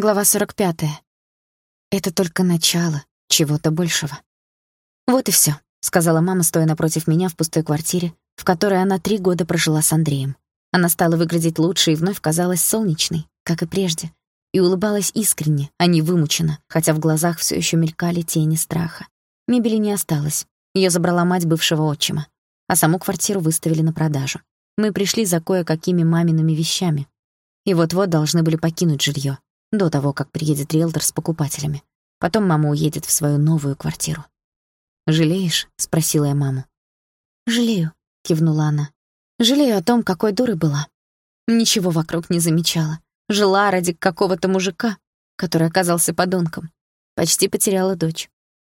Глава 45. Это только начало чего-то большего. «Вот и всё», — сказала мама, стоя напротив меня в пустой квартире, в которой она три года прожила с Андреем. Она стала выглядеть лучше и вновь казалась солнечной, как и прежде, и улыбалась искренне, а не вымученно, хотя в глазах всё ещё мелькали тени страха. Мебели не осталось. Её забрала мать бывшего отчима, а саму квартиру выставили на продажу. Мы пришли за кое-какими мамиными вещами, и вот-вот должны были покинуть жильё до того, как приедет риэлтор с покупателями. Потом мама уедет в свою новую квартиру. «Жалеешь?» — спросила я маму. «Жалею», — кивнула она. «Жалею о том, какой дурой была. Ничего вокруг не замечала. Жила ради какого-то мужика, который оказался подонком. Почти потеряла дочь.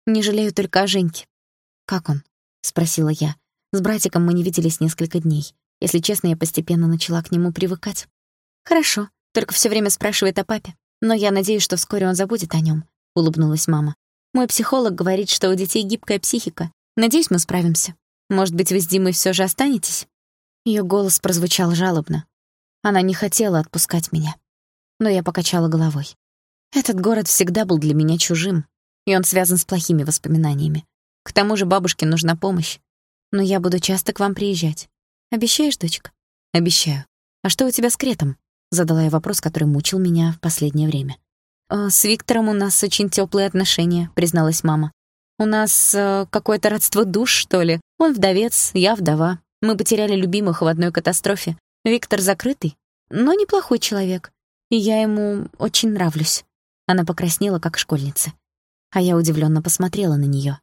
Не жалею только о Женьке». «Как он?» — спросила я. С братиком мы не виделись несколько дней. Если честно, я постепенно начала к нему привыкать. «Хорошо, только все время спрашивает о папе. Но я надеюсь, что вскоре он забудет о нем, улыбнулась мама. Мой психолог говорит, что у детей гибкая психика. Надеюсь, мы справимся. Может быть, вы с Димой все же останетесь? Ее голос прозвучал жалобно. Она не хотела отпускать меня. Но я покачала головой. Этот город всегда был для меня чужим, и он связан с плохими воспоминаниями. К тому же бабушке нужна помощь. Но я буду часто к вам приезжать. Обещаешь, дочка? Обещаю. А что у тебя с Кретом? Задала я вопрос, который мучил меня в последнее время. «Э, «С Виктором у нас очень теплые отношения», — призналась мама. «У нас э, какое-то родство душ, что ли. Он вдовец, я вдова. Мы потеряли любимых в одной катастрофе. Виктор закрытый, но неплохой человек. И я ему очень нравлюсь». Она покраснела, как школьница. А я удивленно посмотрела на нее.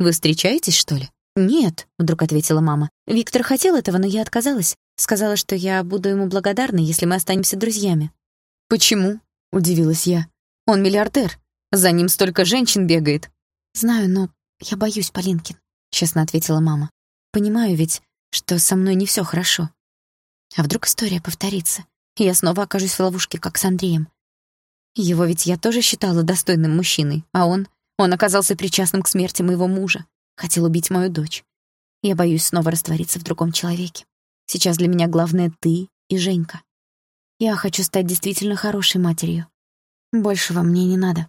«Вы встречаетесь, что ли?» «Нет», — вдруг ответила мама. «Виктор хотел этого, но я отказалась. Сказала, что я буду ему благодарна, если мы останемся друзьями. «Почему?» — удивилась я. «Он миллиардер. За ним столько женщин бегает». «Знаю, но я боюсь, Полинкин», — честно ответила мама. «Понимаю ведь, что со мной не все хорошо. А вдруг история повторится, и я снова окажусь в ловушке, как с Андреем. Его ведь я тоже считала достойным мужчиной, а он... Он оказался причастным к смерти моего мужа, хотел убить мою дочь. Я боюсь снова раствориться в другом человеке. Сейчас для меня главное ты и Женька. Я хочу стать действительно хорошей матерью. Большего мне не надо.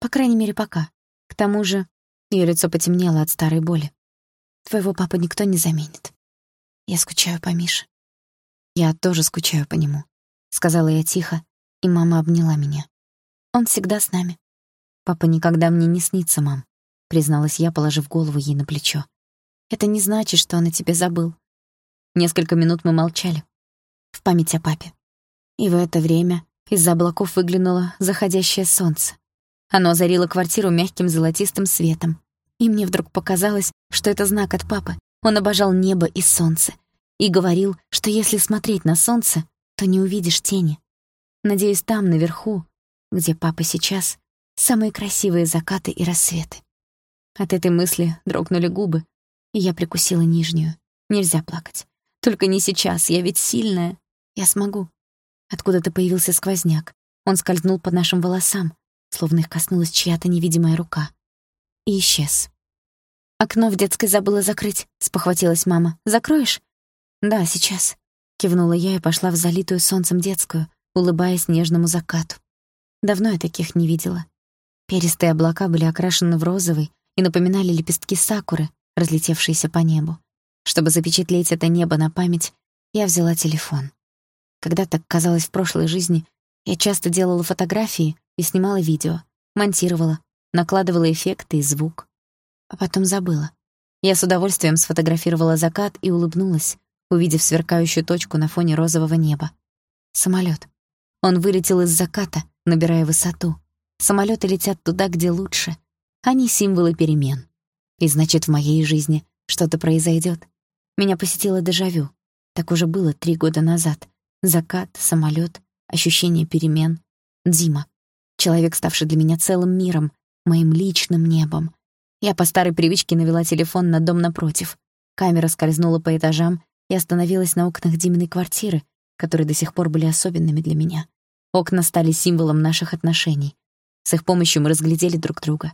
По крайней мере, пока. К тому же, её лицо потемнело от старой боли. Твоего папу никто не заменит. Я скучаю по Мише. Я тоже скучаю по нему, сказала я тихо, и мама обняла меня. Он всегда с нами. Папа никогда мне не снится, мам, призналась я, положив голову ей на плечо. Это не значит, что он о тебе забыл. Несколько минут мы молчали. В память о папе. И в это время из-за облаков выглянуло заходящее солнце. Оно озарило квартиру мягким золотистым светом. И мне вдруг показалось, что это знак от папы. Он обожал небо и солнце. И говорил, что если смотреть на солнце, то не увидишь тени. Надеюсь, там, наверху, где папа сейчас, самые красивые закаты и рассветы. От этой мысли дрогнули губы, и я прикусила нижнюю. Нельзя плакать. Только не сейчас, я ведь сильная. Я смогу. Откуда-то появился сквозняк. Он скользнул по нашим волосам, словно их коснулась чья-то невидимая рука. И исчез. «Окно в детской забыла закрыть», — спохватилась мама. «Закроешь?» «Да, сейчас», — кивнула я и пошла в залитую солнцем детскую, улыбаясь нежному закату. Давно я таких не видела. Перистые облака были окрашены в розовый и напоминали лепестки сакуры, разлетевшиеся по небу. Чтобы запечатлеть это небо на память, я взяла телефон. Когда-то, казалось, в прошлой жизни я часто делала фотографии и снимала видео, монтировала, накладывала эффекты и звук. А потом забыла. Я с удовольствием сфотографировала закат и улыбнулась, увидев сверкающую точку на фоне розового неба. Самолет. Он вылетел из заката, набирая высоту. Самолеты летят туда, где лучше. Они символы перемен. И значит, в моей жизни что-то произойдет. Меня посетило дежавю. Так уже было три года назад. Закат, самолет, ощущение перемен. Дима. Человек, ставший для меня целым миром, моим личным небом. Я по старой привычке навела телефон на дом напротив. Камера скользнула по этажам и остановилась на окнах Диминой квартиры, которые до сих пор были особенными для меня. Окна стали символом наших отношений. С их помощью мы разглядели друг друга.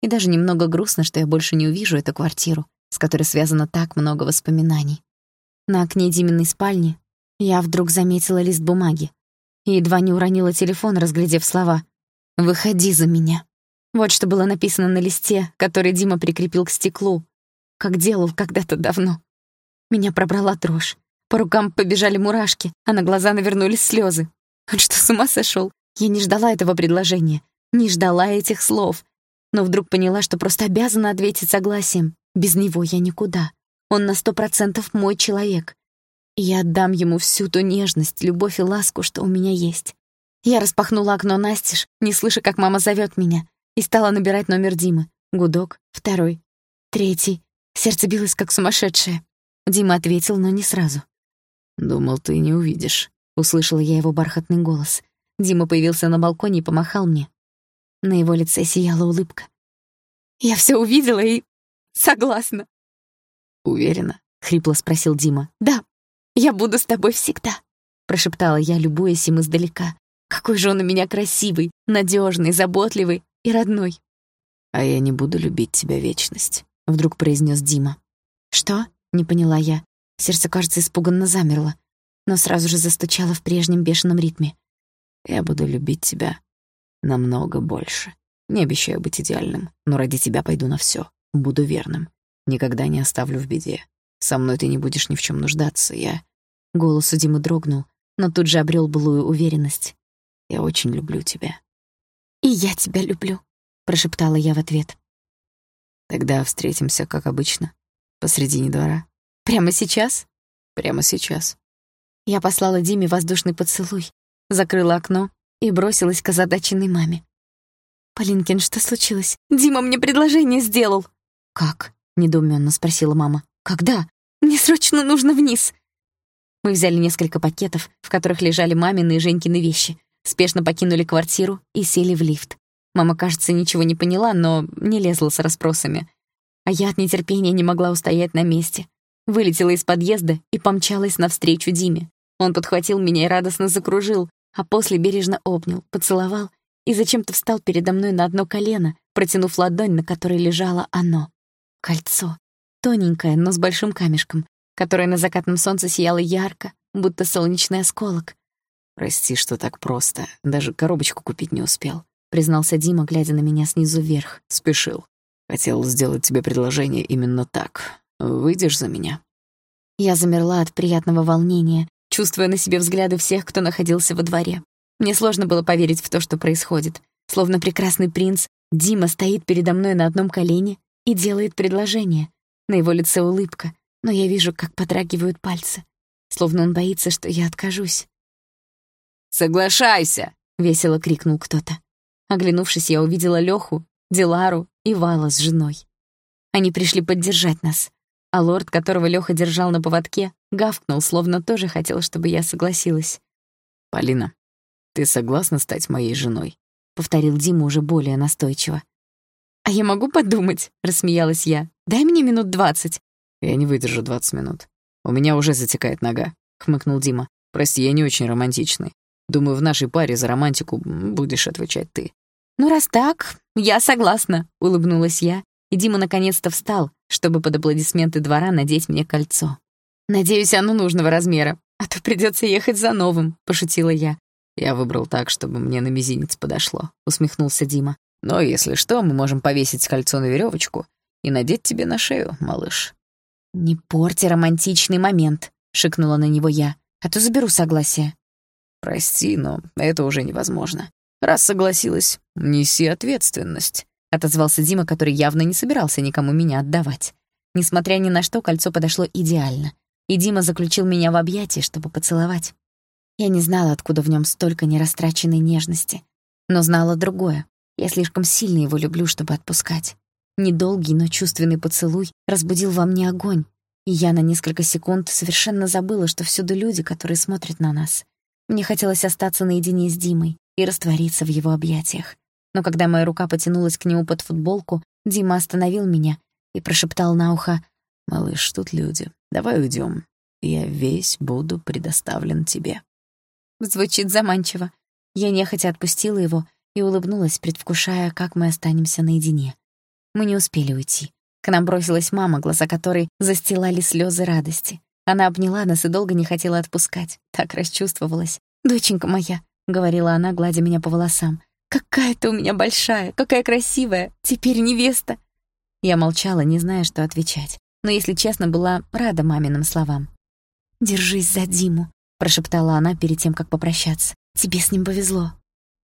И даже немного грустно, что я больше не увижу эту квартиру которой связано так много воспоминаний. На окне Диминой спальни я вдруг заметила лист бумаги. и едва не уронила телефон, разглядев слова «Выходи за меня». Вот что было написано на листе, который Дима прикрепил к стеклу, как делал когда-то давно. Меня пробрала дрожь. По рукам побежали мурашки, а на глаза навернулись слезы. Он что, с ума сошел? Я не ждала этого предложения, не ждала этих слов, но вдруг поняла, что просто обязана ответить согласием. Без него я никуда. Он на сто процентов мой человек. Я отдам ему всю ту нежность, любовь и ласку, что у меня есть. Я распахнула окно настежь, не слыша, как мама зовет меня, и стала набирать номер Димы. Гудок, второй, третий. Сердце билось, как сумасшедшее. Дима ответил, но не сразу. «Думал, ты не увидишь», — услышала я его бархатный голос. Дима появился на балконе и помахал мне. На его лице сияла улыбка. «Я все увидела и... согласна». «Уверена?» — хрипло спросил Дима. «Да, я буду с тобой всегда», — прошептала я, любуясь им издалека. «Какой же он у меня красивый, надежный, заботливый и родной». «А я не буду любить тебя вечность», — вдруг произнес Дима. «Что?» — не поняла я. Сердце, кажется, испуганно замерло, но сразу же застучало в прежнем бешеном ритме. «Я буду любить тебя намного больше. Не обещаю быть идеальным, но ради тебя пойду на все. Буду верным. Никогда не оставлю в беде. Со мной ты не будешь ни в чем нуждаться, я...» Голос у Димы дрогнул, но тут же обрел былую уверенность. «Я очень люблю тебя». «И я тебя люблю», — прошептала я в ответ. «Тогда встретимся, как обычно, посредине двора». «Прямо сейчас?» «Прямо сейчас». Я послала Диме воздушный поцелуй, закрыла окно и бросилась к озадаченной маме. «Полинкин, что случилось? Дима мне предложение сделал!» «Как?» — недоуменно спросила мама. «Когда? Мне срочно нужно вниз!» Мы взяли несколько пакетов, в которых лежали мамины и Женькины вещи, спешно покинули квартиру и сели в лифт. Мама, кажется, ничего не поняла, но не лезла с расспросами. А я от нетерпения не могла устоять на месте. Вылетела из подъезда и помчалась навстречу Диме. Он подхватил меня и радостно закружил, а после бережно обнял, поцеловал и зачем-то встал передо мной на одно колено, протянув ладонь, на которой лежало оно. Кольцо. Тоненькое, но с большим камешком, которое на закатном солнце сияло ярко, будто солнечный осколок. «Прости, что так просто. Даже коробочку купить не успел», — признался Дима, глядя на меня снизу вверх. «Спешил. Хотел сделать тебе предложение именно так. Выйдешь за меня?» Я замерла от приятного волнения, чувствуя на себе взгляды всех, кто находился во дворе. Мне сложно было поверить в то, что происходит. Словно прекрасный принц, Дима стоит передо мной на одном колене и делает предложение. На его лице улыбка, но я вижу, как подрагивают пальцы. Словно он боится, что я откажусь. «Соглашайся!» — весело крикнул кто-то. Оглянувшись, я увидела Лёху, Дилару и Вала с женой. Они пришли поддержать нас, а лорд, которого Лёха держал на поводке, гавкнул, словно тоже хотел, чтобы я согласилась. «Полина, ты согласна стать моей женой?» — повторил Дима уже более настойчиво. «А я могу подумать?» — рассмеялась я. «Дай мне минут двадцать». «Я не выдержу двадцать минут. У меня уже затекает нога», — хмыкнул Дима. «Прости, я не очень романтичный. Думаю, в нашей паре за романтику будешь отвечать ты». «Ну, раз так, я согласна», — улыбнулась я, и Дима наконец-то встал, чтобы под аплодисменты двора надеть мне кольцо. «Надеюсь, оно нужного размера, а то придется ехать за новым», — пошутила я. «Я выбрал так, чтобы мне на мизинец подошло», — усмехнулся Дима. Но если что, мы можем повесить кольцо на веревочку и надеть тебе на шею, малыш». «Не порти романтичный момент», — шикнула на него я, «а то заберу согласие». «Прости, но это уже невозможно. Раз согласилась, неси ответственность», — отозвался Дима, который явно не собирался никому меня отдавать. Несмотря ни на что, кольцо подошло идеально, и Дима заключил меня в объятия, чтобы поцеловать. Я не знала, откуда в нем столько нерастраченной нежности, но знала другое. Я слишком сильно его люблю, чтобы отпускать. Недолгий, но чувственный поцелуй разбудил во мне огонь, и я на несколько секунд совершенно забыла, что всюду люди, которые смотрят на нас. Мне хотелось остаться наедине с Димой и раствориться в его объятиях. Но когда моя рука потянулась к нему под футболку, Дима остановил меня и прошептал на ухо, «Малыш, тут люди. Давай уйдем. Я весь буду предоставлен тебе». Звучит заманчиво. Я нехотя отпустила его и улыбнулась, предвкушая, как мы останемся наедине. Мы не успели уйти. К нам бросилась мама, глаза которой застилали слезы радости. Она обняла нас и долго не хотела отпускать. Так расчувствовалась. «Доченька моя, — говорила она, гладя меня по волосам. «Какая ты у меня большая, какая красивая! Теперь невеста!» Я молчала, не зная, что отвечать, но, если честно, была рада маминым словам. «Держись за Диму», — прошептала она перед тем, как попрощаться. «Тебе с ним повезло».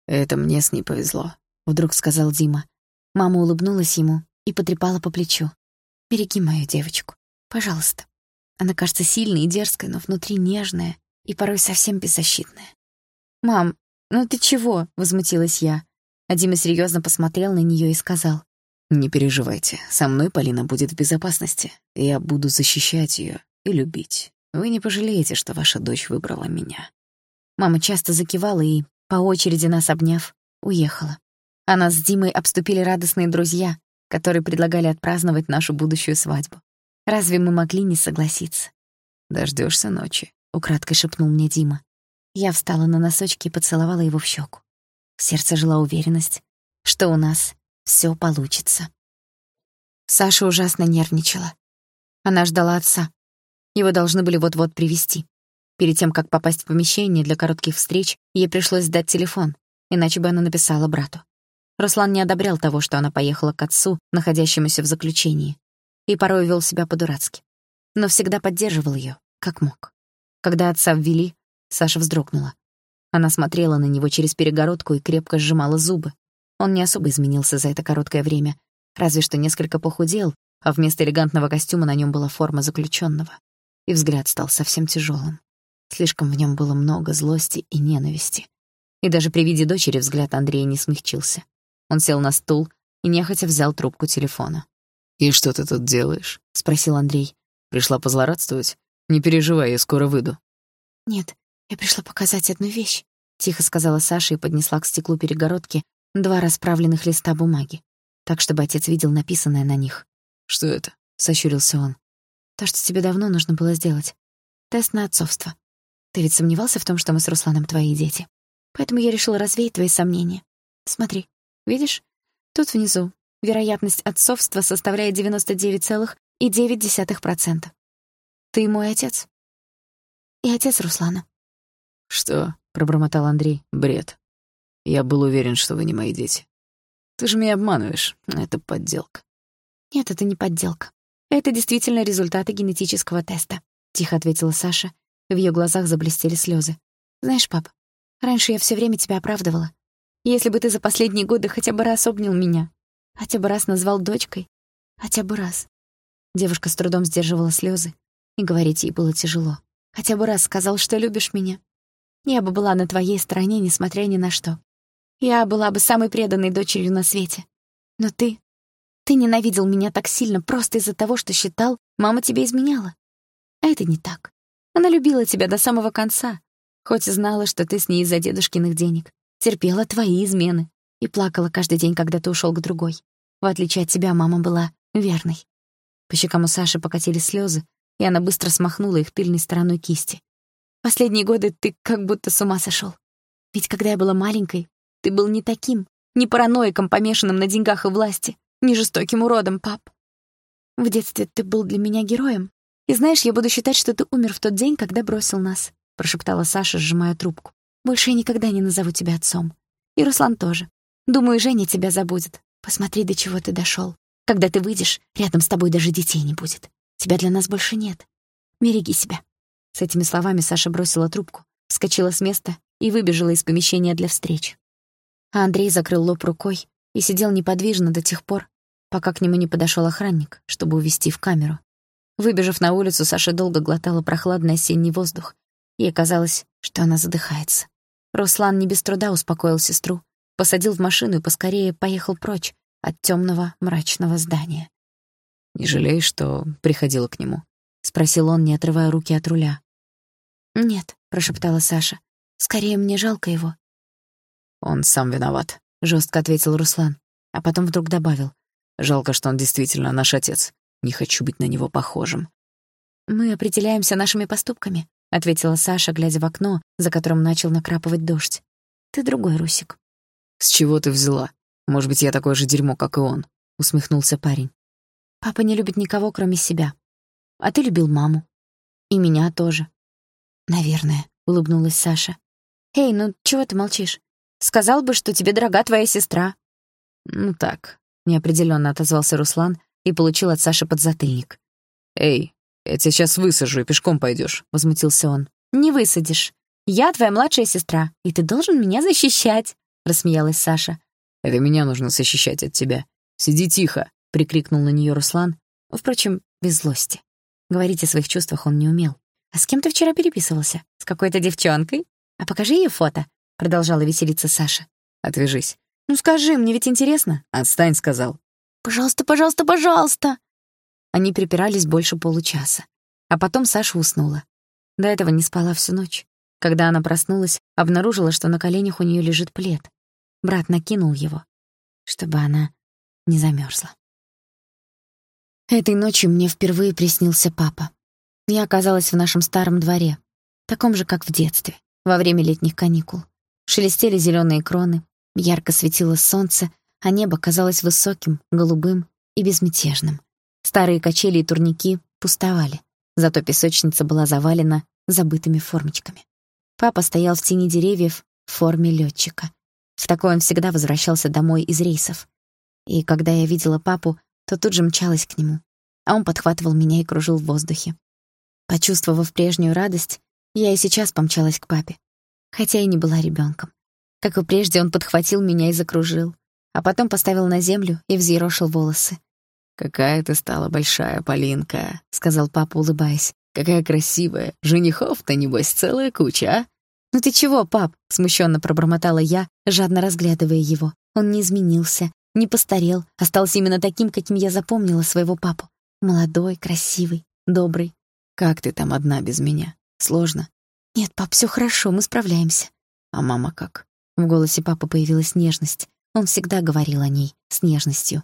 «Это мне с ней повезло», — вдруг сказал Дима. Мама улыбнулась ему и потрепала по плечу. «Береги мою девочку, пожалуйста. Она кажется сильной и дерзкой, но внутри нежная и порой совсем беззащитная». «Мам, ну ты чего?» — возмутилась я. А Дима серьезно посмотрел на нее и сказал. «Не переживайте, со мной Полина будет в безопасности. Я буду защищать ее и любить. Вы не пожалеете, что ваша дочь выбрала меня». Мама часто закивала и, по очереди нас обняв, уехала. А нас с Димой обступили радостные друзья, которые предлагали отпраздновать нашу будущую свадьбу. Разве мы могли не согласиться? Дождешься ночи», — украдкой шепнул мне Дима. Я встала на носочки и поцеловала его в щеку. В сердце жила уверенность, что у нас все получится. Саша ужасно нервничала. Она ждала отца. Его должны были вот-вот привести. Перед тем, как попасть в помещение для коротких встреч, ей пришлось сдать телефон, иначе бы она написала брату. Руслан не одобрял того, что она поехала к отцу, находящемуся в заключении, и порой вел себя по-дурацки. Но всегда поддерживал ее, как мог. Когда отца ввели, Саша вздрогнула. Она смотрела на него через перегородку и крепко сжимала зубы. Он не особо изменился за это короткое время, разве что несколько похудел, а вместо элегантного костюма на нем была форма заключенного. И взгляд стал совсем тяжелым. Слишком в нем было много злости и ненависти. И даже при виде дочери взгляд Андрея не смягчился. Он сел на стул и нехотя взял трубку телефона. «И что ты тут делаешь?» — спросил Андрей. «Пришла позлорадствовать? Не переживай, я скоро выйду». «Нет, я пришла показать одну вещь», — тихо сказала Саша и поднесла к стеклу перегородки два расправленных листа бумаги, так, чтобы отец видел написанное на них. «Что это?» — сощурился он. «То, что тебе давно нужно было сделать. Тест на отцовство. Ты ведь сомневался в том, что мы с Русланом твои дети. Поэтому я решила развеять твои сомнения. Смотри, видишь? Тут внизу вероятность отцовства составляет 99,9%. Ты мой отец. И отец Руслана. «Что?» — пробормотал Андрей. «Бред. Я был уверен, что вы не мои дети. Ты же меня обманываешь. Это подделка». «Нет, это не подделка. Это действительно результаты генетического теста», — тихо ответила Саша в её глазах заблестели слёзы. «Знаешь, пап, раньше я всё время тебя оправдывала. Если бы ты за последние годы хотя бы раз обнял меня, хотя бы раз назвал дочкой, хотя бы раз». Девушка с трудом сдерживала слёзы, и говорить ей было тяжело. «Хотя бы раз сказал, что любишь меня. Я бы была на твоей стороне, несмотря ни на что. Я была бы самой преданной дочерью на свете. Но ты... Ты ненавидел меня так сильно просто из-за того, что считал, мама тебе изменяла. А это не так. Она любила тебя до самого конца, хоть и знала, что ты с ней из-за дедушкиных денег. Терпела твои измены и плакала каждый день, когда ты ушел к другой. В отличие от тебя, мама была верной. По щекам у Саши покатили слезы, и она быстро смахнула их тыльной стороной кисти. Последние годы ты как будто с ума сошел. Ведь когда я была маленькой, ты был не таким, не параноиком, помешанным на деньгах и власти, не жестоким уродом, пап. В детстве ты был для меня героем, «И знаешь, я буду считать, что ты умер в тот день, когда бросил нас», — прошептала Саша, сжимая трубку. «Больше я никогда не назову тебя отцом. И Руслан тоже. Думаю, Женя тебя забудет. Посмотри, до чего ты дошел. Когда ты выйдешь, рядом с тобой даже детей не будет. Тебя для нас больше нет. Береги себя». С этими словами Саша бросила трубку, вскочила с места и выбежала из помещения для встреч. А Андрей закрыл лоб рукой и сидел неподвижно до тех пор, пока к нему не подошел охранник, чтобы увести в камеру. Выбежав на улицу, Саша долго глотала прохладный осенний воздух. Ей казалось, что она задыхается. Руслан не без труда успокоил сестру, посадил в машину и поскорее поехал прочь от темного мрачного здания. «Не жалеешь, что приходила к нему?» — спросил он, не отрывая руки от руля. «Нет», — прошептала Саша. «Скорее, мне жалко его». «Он сам виноват», — жестко ответил Руслан, а потом вдруг добавил. «Жалко, что он действительно наш отец. Не хочу быть на него похожим. «Мы определяемся нашими поступками», — ответила Саша, глядя в окно, за которым начал накрапывать дождь. «Ты другой, Русик». «С чего ты взяла? Может быть, я такое же дерьмо, как и он?» — усмехнулся парень. «Папа не любит никого, кроме себя. А ты любил маму. И меня тоже». «Наверное», — улыбнулась Саша. «Эй, ну чего ты молчишь? Сказал бы, что тебе дорога твоя сестра». «Ну так», — неопределенно отозвался Руслан и получил от Саши подзатыльник. «Эй, я тебя сейчас высажу и пешком пойдешь, возмутился он. «Не высадишь. Я твоя младшая сестра, и ты должен меня защищать», — рассмеялась Саша. «Это меня нужно защищать от тебя. Сиди тихо», — прикрикнул на нее Руслан, впрочем, без злости. Говорить о своих чувствах он не умел. «А с кем ты вчера переписывался? С какой-то девчонкой? А покажи ей фото», — продолжала веселиться Саша. «Отвяжись». «Ну скажи, мне ведь интересно». «Отстань», — сказал. «Пожалуйста, пожалуйста, пожалуйста». Они припирались больше получаса. А потом Саша уснула. До этого не спала всю ночь. Когда она проснулась, обнаружила, что на коленях у нее лежит плед. Брат накинул его, чтобы она не замерзла. Этой ночью мне впервые приснился папа. Я оказалась в нашем старом дворе, таком же, как в детстве, во время летних каникул. Шелестели зеленые кроны, ярко светило солнце, а небо казалось высоким, голубым и безмятежным. Старые качели и турники пустовали, зато песочница была завалена забытыми формочками. Папа стоял в тени деревьев в форме летчика. В такой он всегда возвращался домой из рейсов. И когда я видела папу, то тут же мчалась к нему, а он подхватывал меня и кружил в воздухе. Почувствовав прежнюю радость, я и сейчас помчалась к папе, хотя и не была ребенком. Как и прежде, он подхватил меня и закружил, а потом поставил на землю и взъерошил волосы. «Какая ты стала большая, Полинка», — сказал папа, улыбаясь. «Какая красивая. Женихов-то, небось, целая куча, а?» «Ну ты чего, пап?» — смущенно пробормотала я, жадно разглядывая его. Он не изменился, не постарел, остался именно таким, каким я запомнила своего папу. Молодой, красивый, добрый. «Как ты там одна без меня? Сложно?» «Нет, пап, все хорошо, мы справляемся». «А мама как?» В голосе папы появилась нежность. Он всегда говорил о ней с нежностью.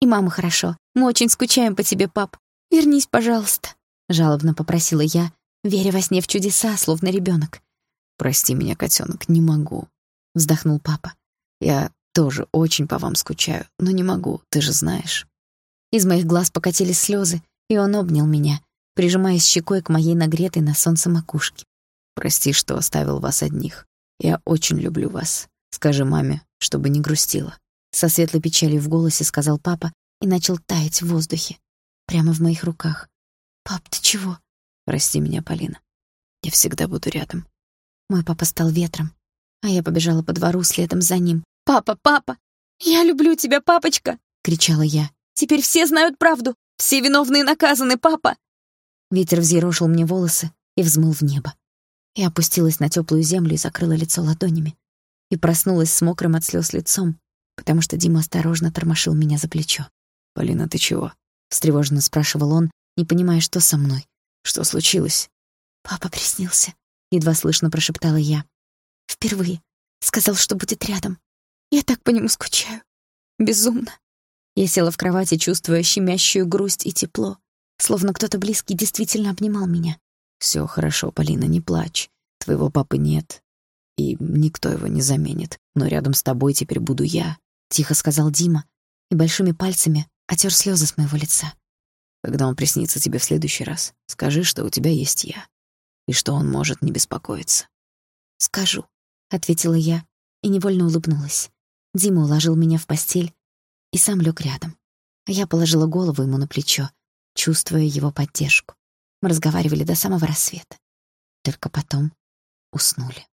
«И мама хорошо. Мы очень скучаем по тебе, пап. Вернись, пожалуйста», — жалобно попросила я, веря во сне в чудеса, словно ребенок. «Прости меня, котенок, не могу», — вздохнул папа. «Я тоже очень по вам скучаю, но не могу, ты же знаешь». Из моих глаз покатились слезы, и он обнял меня, прижимаясь щекой к моей нагретой на солнце макушке. «Прости, что оставил вас одних. Я очень люблю вас. Скажи маме, чтобы не грустила. Со светлой печалью в голосе сказал папа и начал таять в воздухе, прямо в моих руках. «Пап, ты чего?» «Прости меня, Полина. Я всегда буду рядом». Мой папа стал ветром, а я побежала по двору следом за ним. «Папа, папа! Я люблю тебя, папочка!» — кричала я. «Теперь все знают правду! Все виновные наказаны, папа!» Ветер взъерошил мне волосы и взмыл в небо. Я опустилась на теплую землю и закрыла лицо ладонями. И проснулась с мокрым от слез лицом, потому что Дима осторожно тормошил меня за плечо. «Полина, ты чего?» — встревоженно спрашивал он, не понимая, что со мной. «Что случилось?» «Папа приснился», — едва слышно прошептала я. «Впервые. Сказал, что будет рядом. Я так по нему скучаю. Безумно». Я села в кровати, чувствуя щемящую грусть и тепло, словно кто-то близкий действительно обнимал меня. Все хорошо, Полина, не плачь. Твоего папы нет, и никто его не заменит. Но рядом с тобой теперь буду я», — тихо сказал Дима и большими пальцами отер слезы с моего лица. «Когда он приснится тебе в следующий раз, скажи, что у тебя есть я, и что он может не беспокоиться». «Скажу», — ответила я и невольно улыбнулась. Дима уложил меня в постель и сам лег рядом. Я положила голову ему на плечо, чувствуя его поддержку. Мы разговаривали до самого рассвета. Только потом уснули.